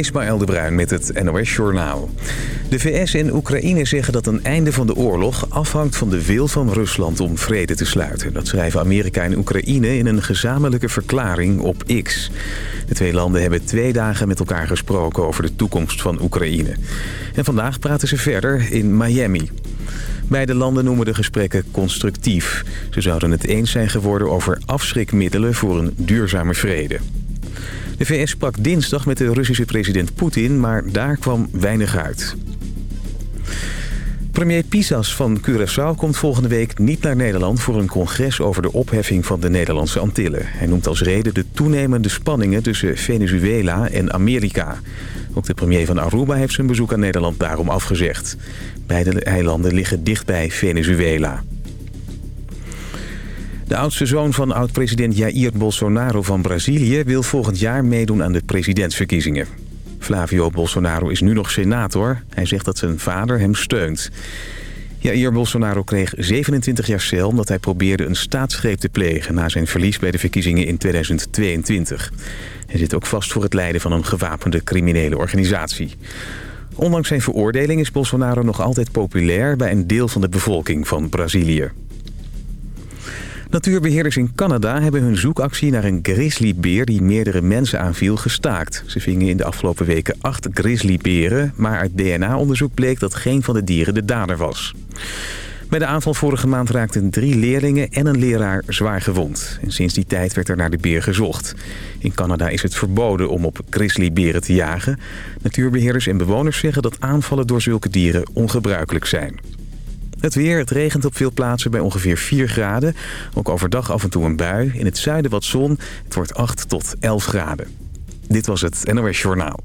Ismaël de Bruin met het NOS Journaal. De VS en Oekraïne zeggen dat een einde van de oorlog afhangt van de wil van Rusland om vrede te sluiten. Dat schrijven Amerika en Oekraïne in een gezamenlijke verklaring op X. De twee landen hebben twee dagen met elkaar gesproken over de toekomst van Oekraïne. En vandaag praten ze verder in Miami. Beide landen noemen de gesprekken constructief. Ze zouden het eens zijn geworden over afschrikmiddelen voor een duurzame vrede. De VS sprak dinsdag met de Russische president Poetin, maar daar kwam weinig uit. Premier Pisas van Curaçao komt volgende week niet naar Nederland... voor een congres over de opheffing van de Nederlandse Antillen. Hij noemt als reden de toenemende spanningen tussen Venezuela en Amerika. Ook de premier van Aruba heeft zijn bezoek aan Nederland daarom afgezegd. Beide eilanden liggen dicht bij Venezuela. De oudste zoon van oud-president Jair Bolsonaro van Brazilië... wil volgend jaar meedoen aan de presidentsverkiezingen. Flavio Bolsonaro is nu nog senator. Hij zegt dat zijn vader hem steunt. Jair Bolsonaro kreeg 27 jaar cel omdat hij probeerde een staatsgreep te plegen... na zijn verlies bij de verkiezingen in 2022. Hij zit ook vast voor het leiden van een gewapende criminele organisatie. Ondanks zijn veroordeling is Bolsonaro nog altijd populair... bij een deel van de bevolking van Brazilië. Natuurbeheerders in Canada hebben hun zoekactie naar een grizzlybeer die meerdere mensen aanviel gestaakt. Ze vingen in de afgelopen weken acht grizzlyberen, maar uit DNA-onderzoek bleek dat geen van de dieren de dader was. Bij de aanval vorige maand raakten drie leerlingen en een leraar zwaar gewond. En sinds die tijd werd er naar de beer gezocht. In Canada is het verboden om op grizzlyberen te jagen. Natuurbeheerders en bewoners zeggen dat aanvallen door zulke dieren ongebruikelijk zijn. Het weer, het regent op veel plaatsen bij ongeveer 4 graden. Ook overdag af en toe een bui. In het zuiden wat zon. Het wordt 8 tot 11 graden. Dit was het NOS Journaal.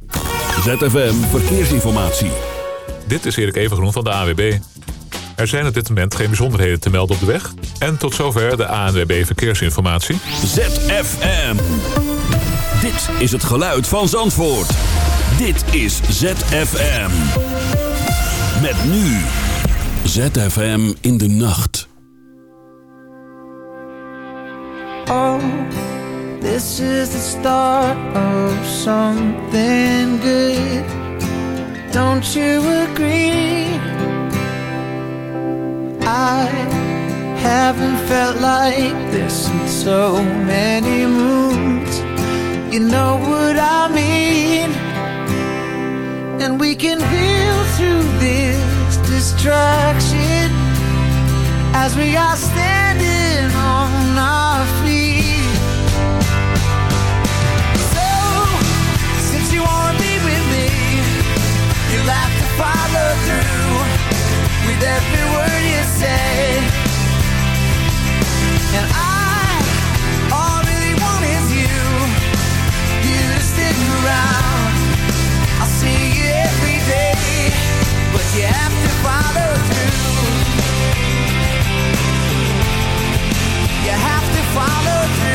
ZFM Verkeersinformatie. Dit is Erik Evengroen van de AWB. Er zijn op dit moment geen bijzonderheden te melden op de weg. En tot zover de ANWB Verkeersinformatie. ZFM. Dit is het geluid van Zandvoort. Dit is ZFM. Met nu... ZFM in de nacht. Oh, this is the start of something good. Don't you agree? I haven't felt like this in so many moons. You know what I mean? And we can heal through this distraction as we are standing on our feet. So, since you wanna be with me, you'll have to follow through with every word you say. And I, Follow through.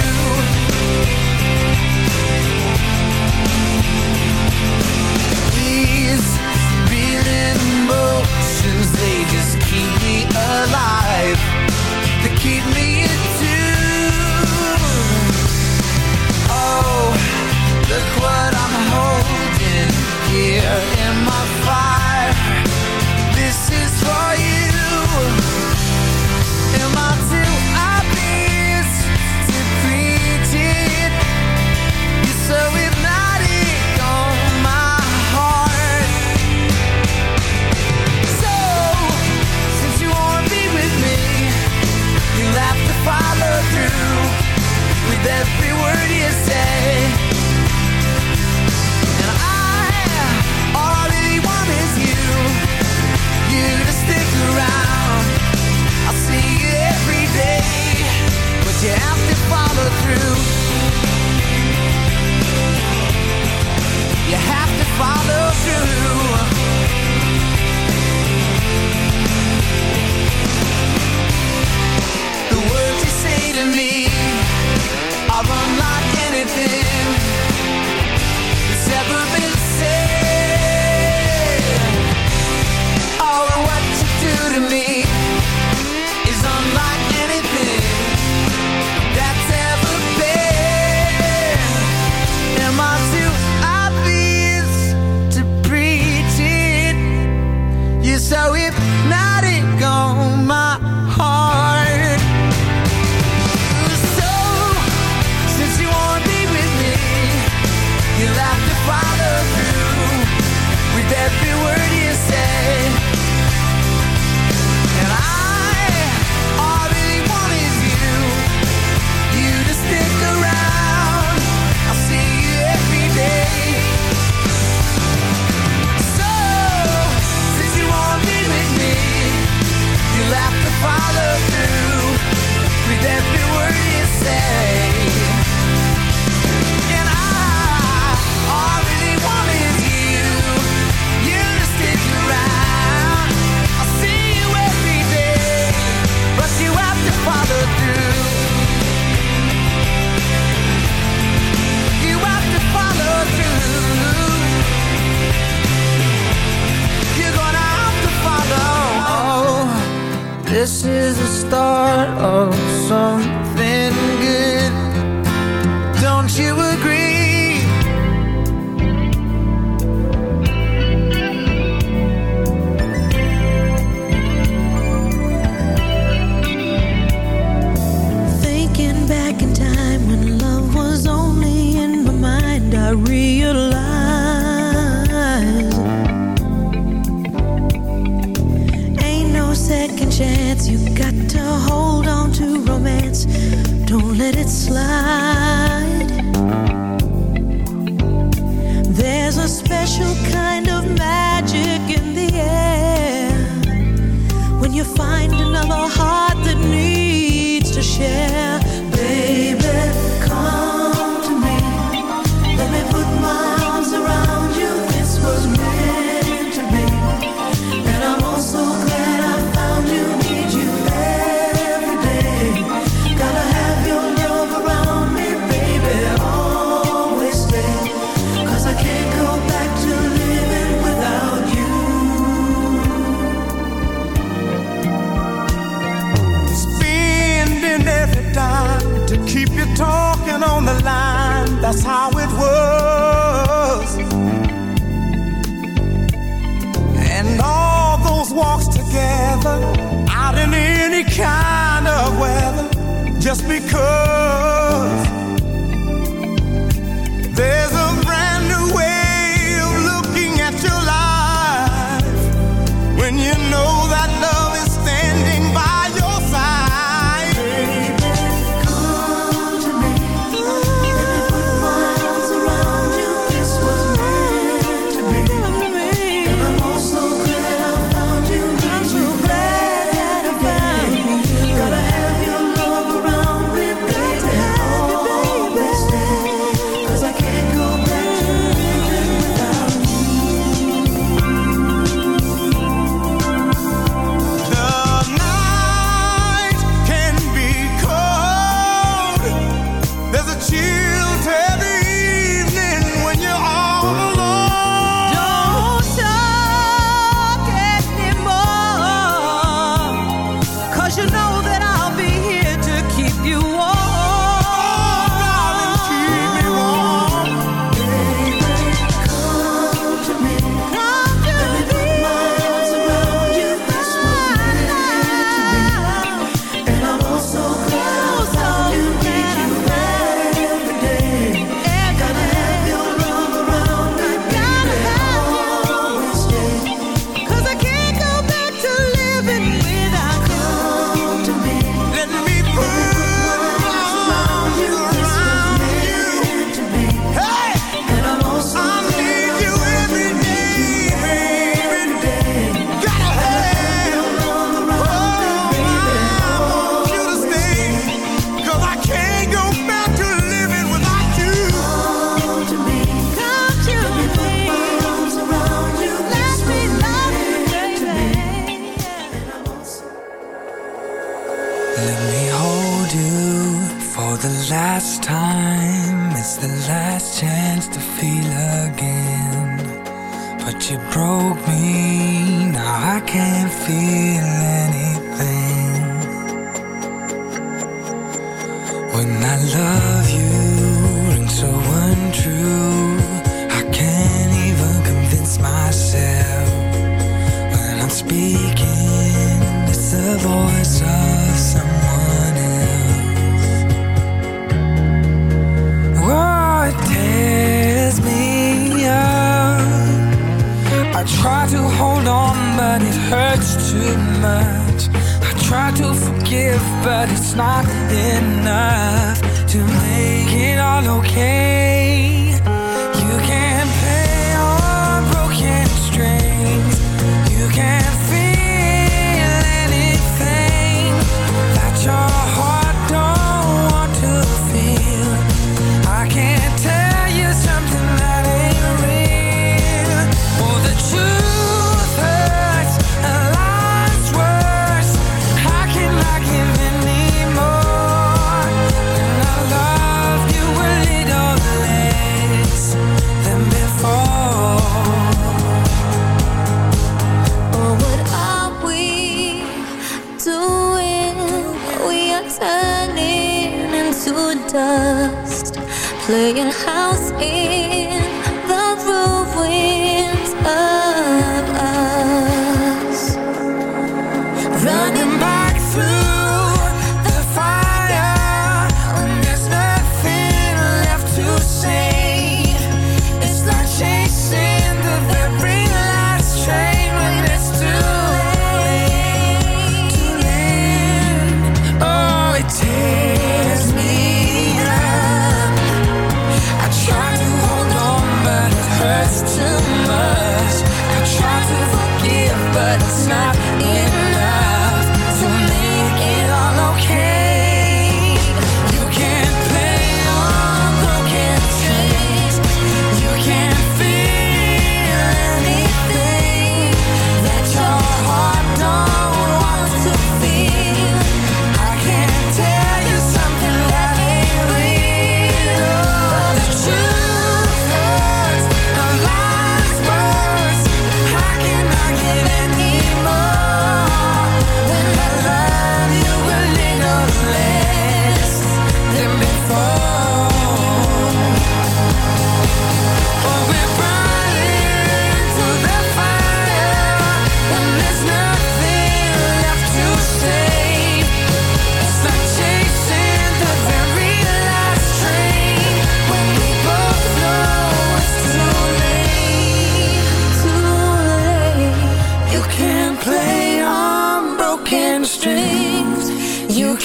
Just because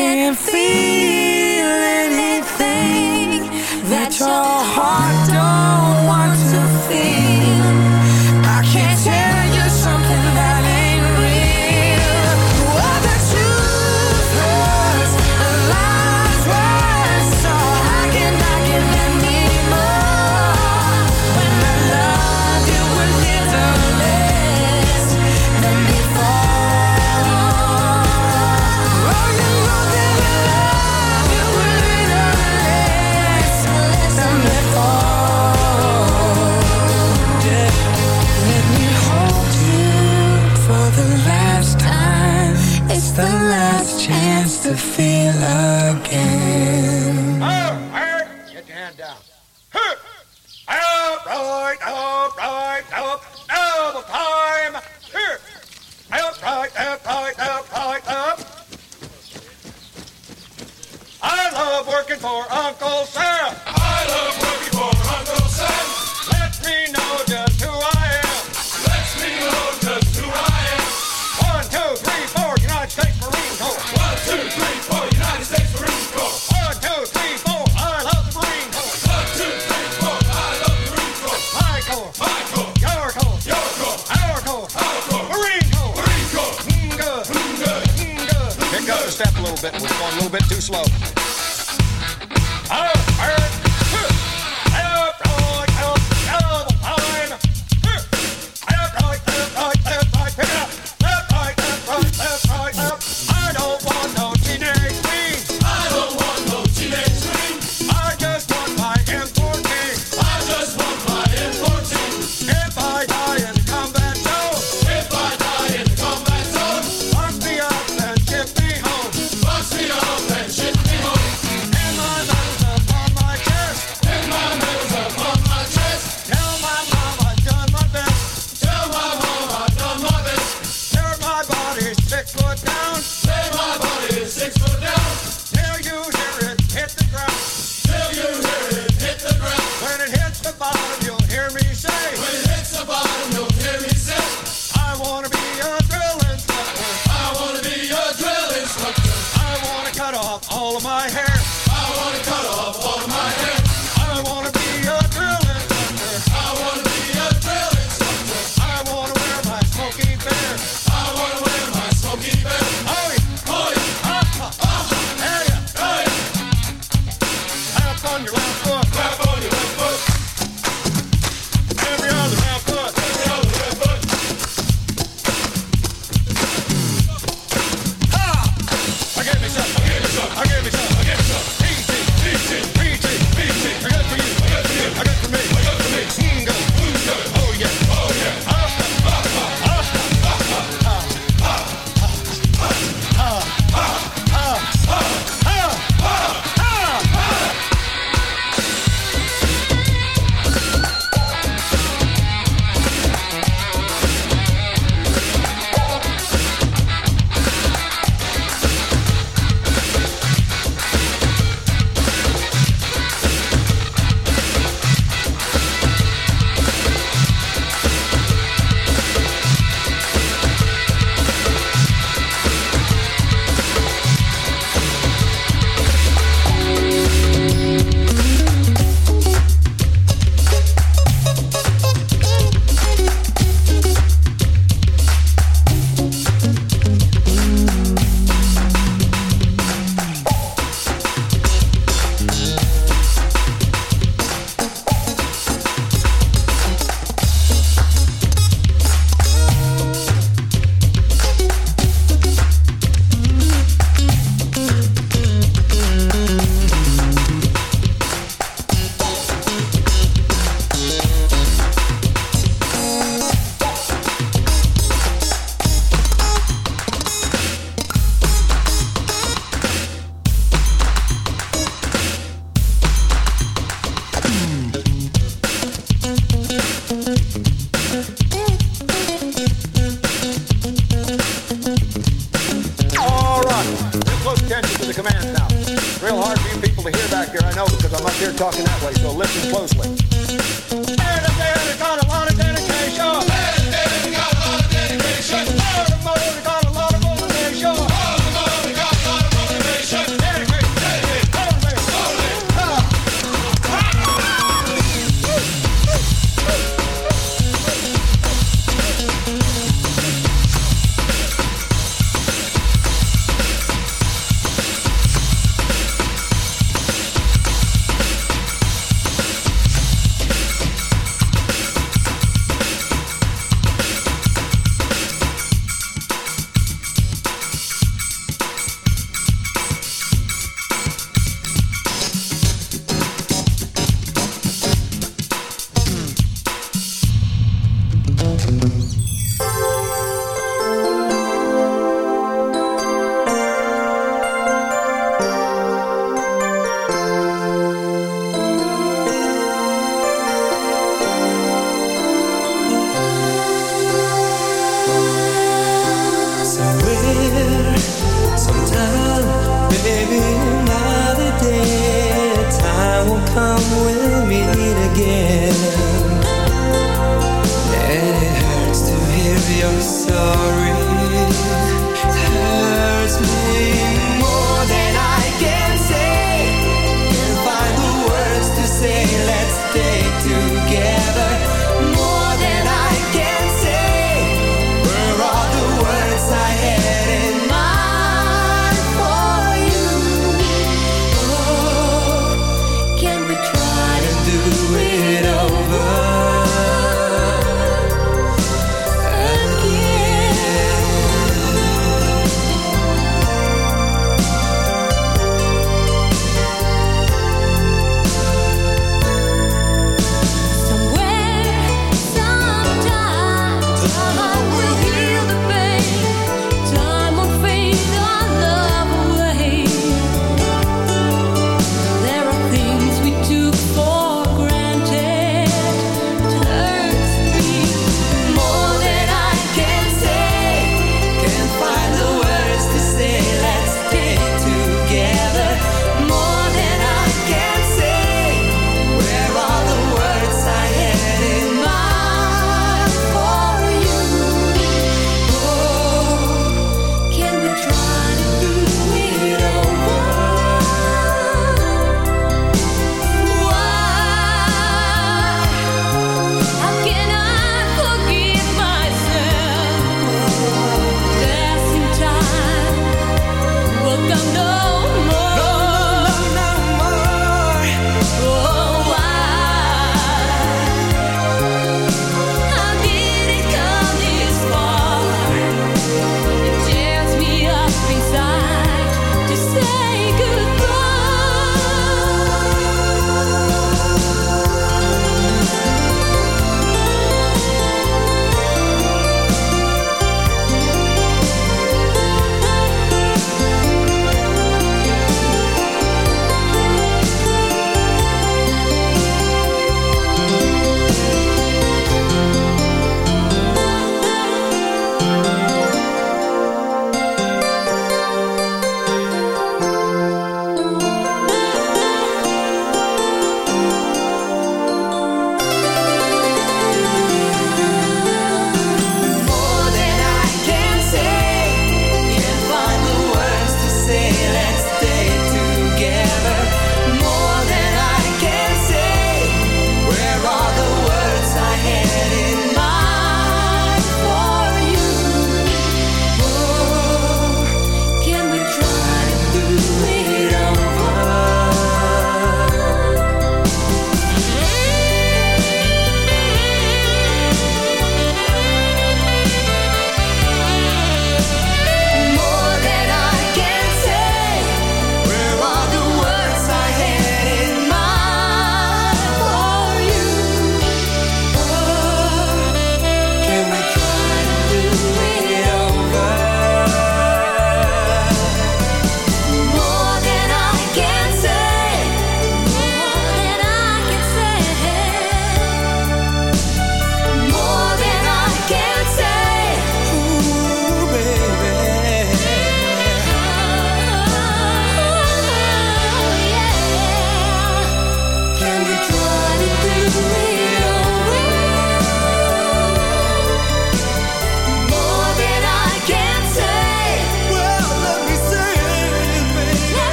can't feel adiós.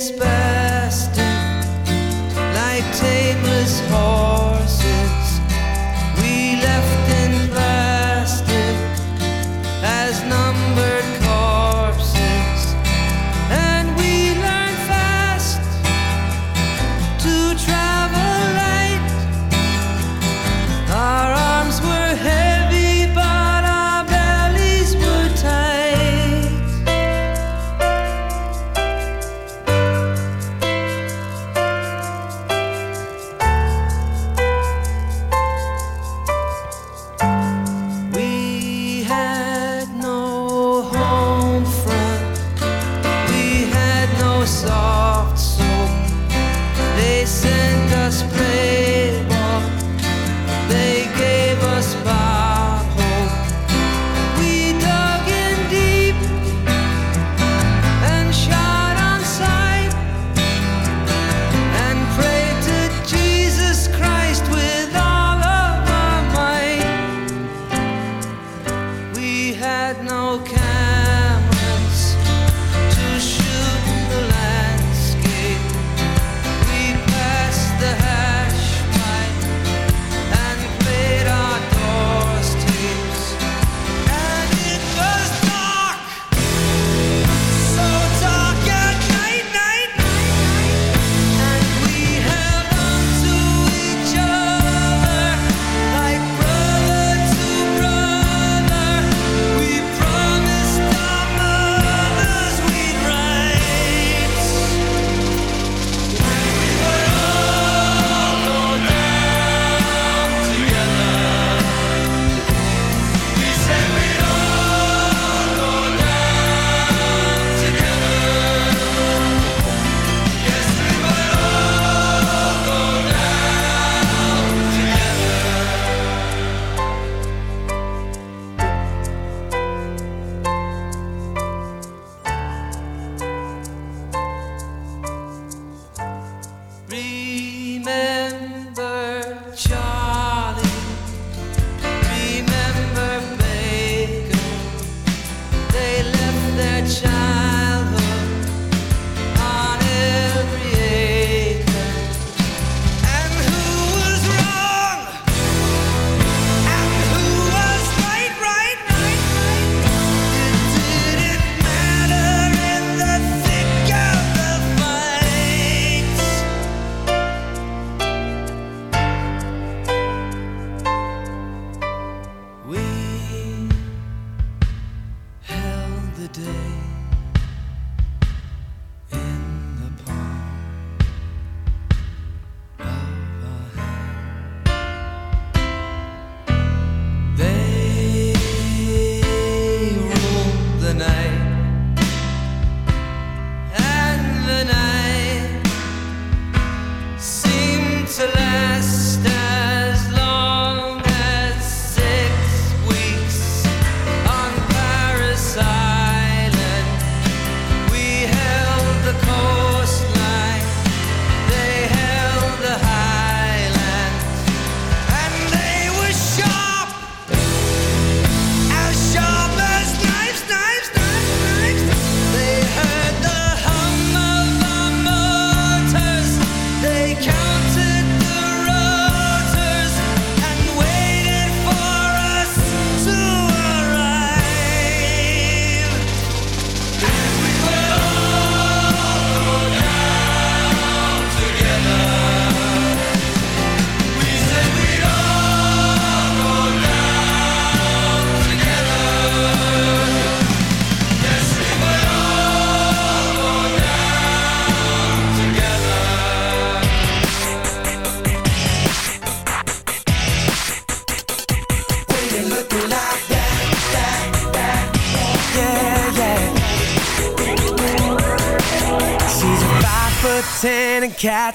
whisper.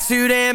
suit and